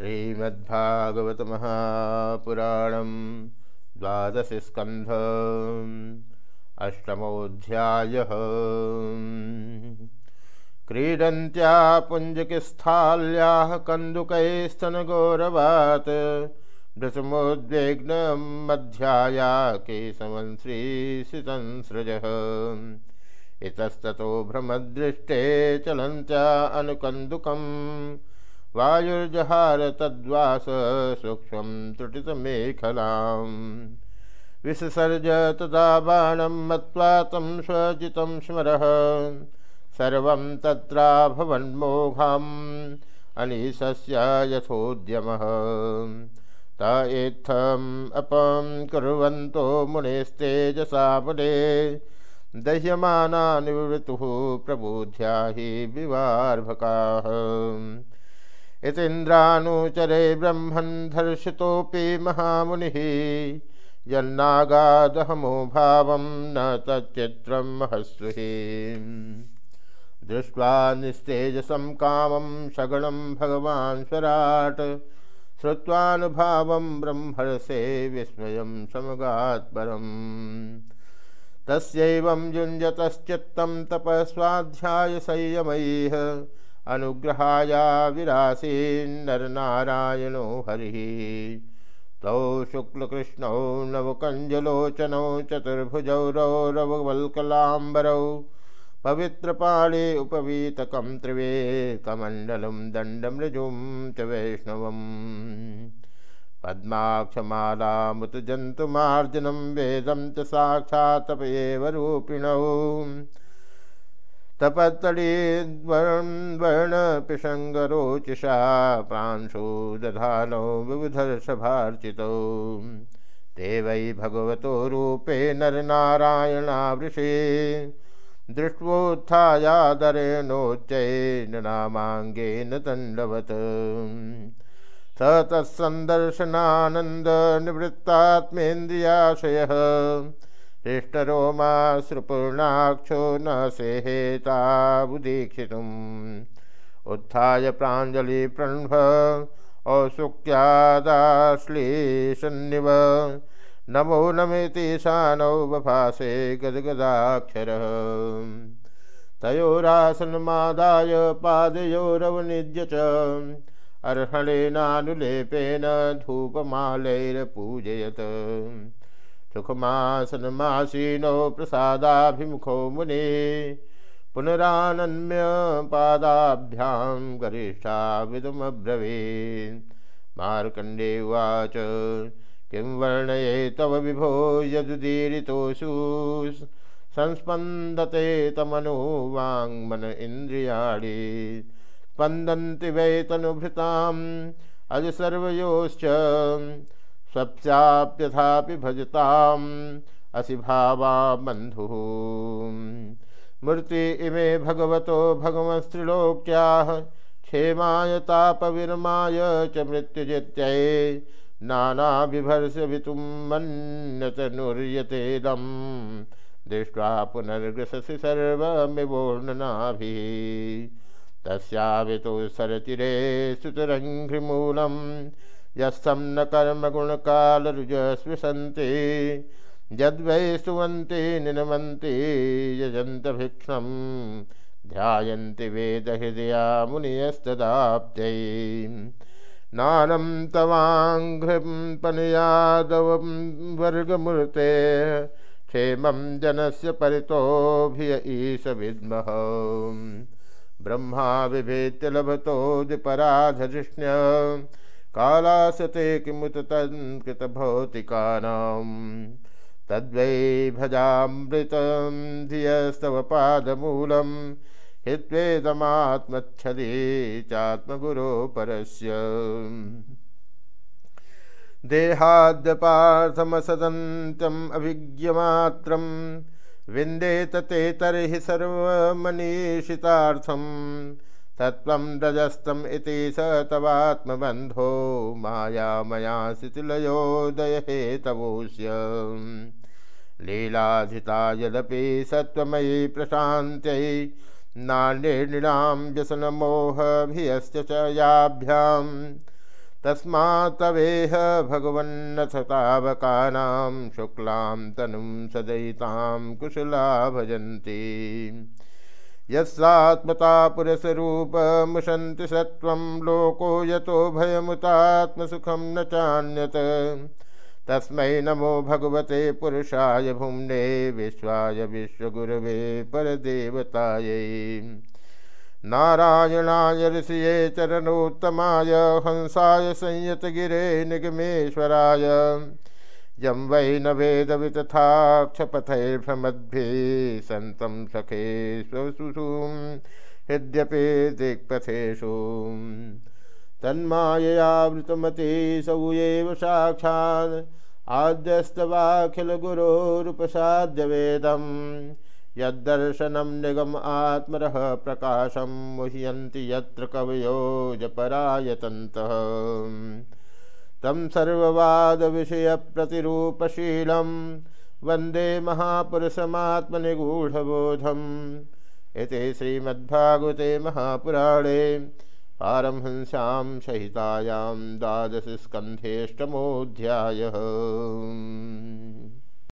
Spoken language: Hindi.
श्रीमद्भागवत महापुराणम द्वादश स्कंध अष्टमोध्याय क्रीडन्त्या पुञ्जकिस्थाल्या कन्दुकैस्तनगौरवात् भृशमोद्विग्नमध्याया केशवन् श्रीशितंसृजः। इतस्ततो भ्रमदृष्टे चलन्त्या अनुकन्दुकम् वायुर्जहार तद्वास सूक्ष्म त्रुटितमेखलाम् विससर्ज तदा बाणं मत्वा तं स्वजितं स्मरः। सर्वं तत्राभवन्मोघाम् अनीशस्य यथोद्यमः। त एत्थम् अपं कुर्वन्तो मुने। दह्यमाना निवृतुः प्रबोध्या हि विवार्भकाः। इतीन्द्रानुचरे ब्रह्मन् धर्षितोऽपि महामुनिः। यन्नागादहमो भावं न तच्चित्रं महस्विः दृष्ट्वा निस्तेजसं कामं सगुणं भगवान् स्वराट्। श्रुत्वानुभावं ब्रह्मर्षे विस्मयं समगात्परम्। तस्यैवं युञ्जतश्चित्तं तपस्वाध्यायसंयमैः। अनुग्रहाया विरासीन्नरनारायणो हरिः तौ शुक्लकृष्णौ नवकञ्जलोचनौ चतुर्भुजौ रौरवल्कलाम्बरौ पवित्रपाणे उपवीतकं त्रिवेकमण्डलं दण्डमृजुं च वैष्णवम् पद्माक्षमालामुतजन्तुमार्जनं वेदं च साक्षात्तपयेव रूपिणौ तपत्तडीद्वर्णपिशङ्गरोचिषा प्रांशो दधानौ विबुधर्षभार्चितौ ते वै भगवतो रूपे नरनारायणावृषे दृष्ट्वोत्थायादरेणोच्चैन नामाङ्गेन तण्डवत् स तत्सन्दर्शनानन्दनिवृत्तात्मेन्द्रियाशयः। हृष्टरोमाश्रुपूर्णाक्षो न सेहेताबुदीक्षितुम् उत्थाय प्राञ्जलिप्रणभ औसुक्यादाश्लीषन्निव। नमो नमेति शानौ बभासे गदगदाक्षरः। तयोरासनमादाय पादयोरवनिज्य च, अर्हणेनानुलेपेन धूपमालैर्पूजयत्। सुखमासनमासीनो प्रसादाभिमुखो मुने पुनरानन्य पादाभ्यां गरिष्ठाविदुमब्रवीन् मार्कण्डे उवाच, किं वर्णये तव विभो यदुदीरितोषु संस्पन्दते तमनो वाङ्मन इन्द्रियाणि। स्पन्दन्ति वै तनुभृताम्, अज सर्वयोश्च स्वप्स्याप्यथापि भजताम् असि भावा बन्धुः मूर्ति इमे भगवतो भगवस्त्रिलोक्याः क्षेमाय तापविरमाय च मृत्युजित्यै नानाविभर्षवितुं मन्यतनुर्यतेदं दृष्ट्वा पुनर्ग्रससि सर्वमिवोर्णनाभिः तस्यावितु सरचिरे सुतरङ्घ्रिमूलम् यस्सं न कर्म कर्मगुणकालरुजस्पृशन्ति यद्वै स्तुवन्ति निनमन्ति यजन्तभिक्षं ध्यायन्ति वेदहृदया मुनियस्तदाब्दै नानं तवाङ्घ्रिपनयादवं वर्गमूर्ते, क्षेमं जनस्य परितोभिय ईश विद्मः। ब्रह्मा बिभेत्य लभतोदिपराधृष्ण्य कालासते किमुत तत्कृतभौतिकानां तद्वै भजामृतं धियस्तव पादमूलं हित्वेदमात्मच्छदे चात्मगुरो परस्य देहाद्यपार्थमसदन्त्यम् अभिज्ञमात्रं विन्देत ते सर्वमनीषितार्थम् तत्त्वं रजस्तम् स तवात्मबन्धो मायामया शिथिलयोदयहेतवोऽस्य लीलाधिता यदपि सत्त्वमयि प्रशान्त्यै नान्येर्णिणां व्यसनमोहभियश्च च याभ्यां। तस्मात्तवेह भगवन्नथ तावकानां शुक्लां तनुं सदयितां कुशला भजन्ति यस्सात्मता पुरुषरूपमुशन्ति सत्त्वं लोको यतो भयमुतात्मसुखं न चान्यत्। तस्मै नमो भगवते पुरुषाय भुम्ने विश्वाय विश्वगुरवे परदेवतायै। नारायणाय ऋषिये चरणोत्तमाय हंसाय संयतगिरे निगमेश्वराय। यं वै न वेद वेदवितथाक्षपथैर्भ्रमद्भिः सन्तं सखे स्वसुषूं हृद्यपि दिक्पथेषु तन्माययावृतमते सौ एव साक्षात् आद्यस्तवाखिलगुरोरुपसाद्य वेदम् यदर्शनम निगम आत्मरः प्रकाशम मुह्यन्ति यत्र कवयो तं प्रतिपशील वंदे महापुरुषमात्मनिगूढबोधम् ये श्रीमद्भागवते महापुराणे पारमहंस्यां सहितायां द्वादशस्कन्धेष्टमोऽध्यायः।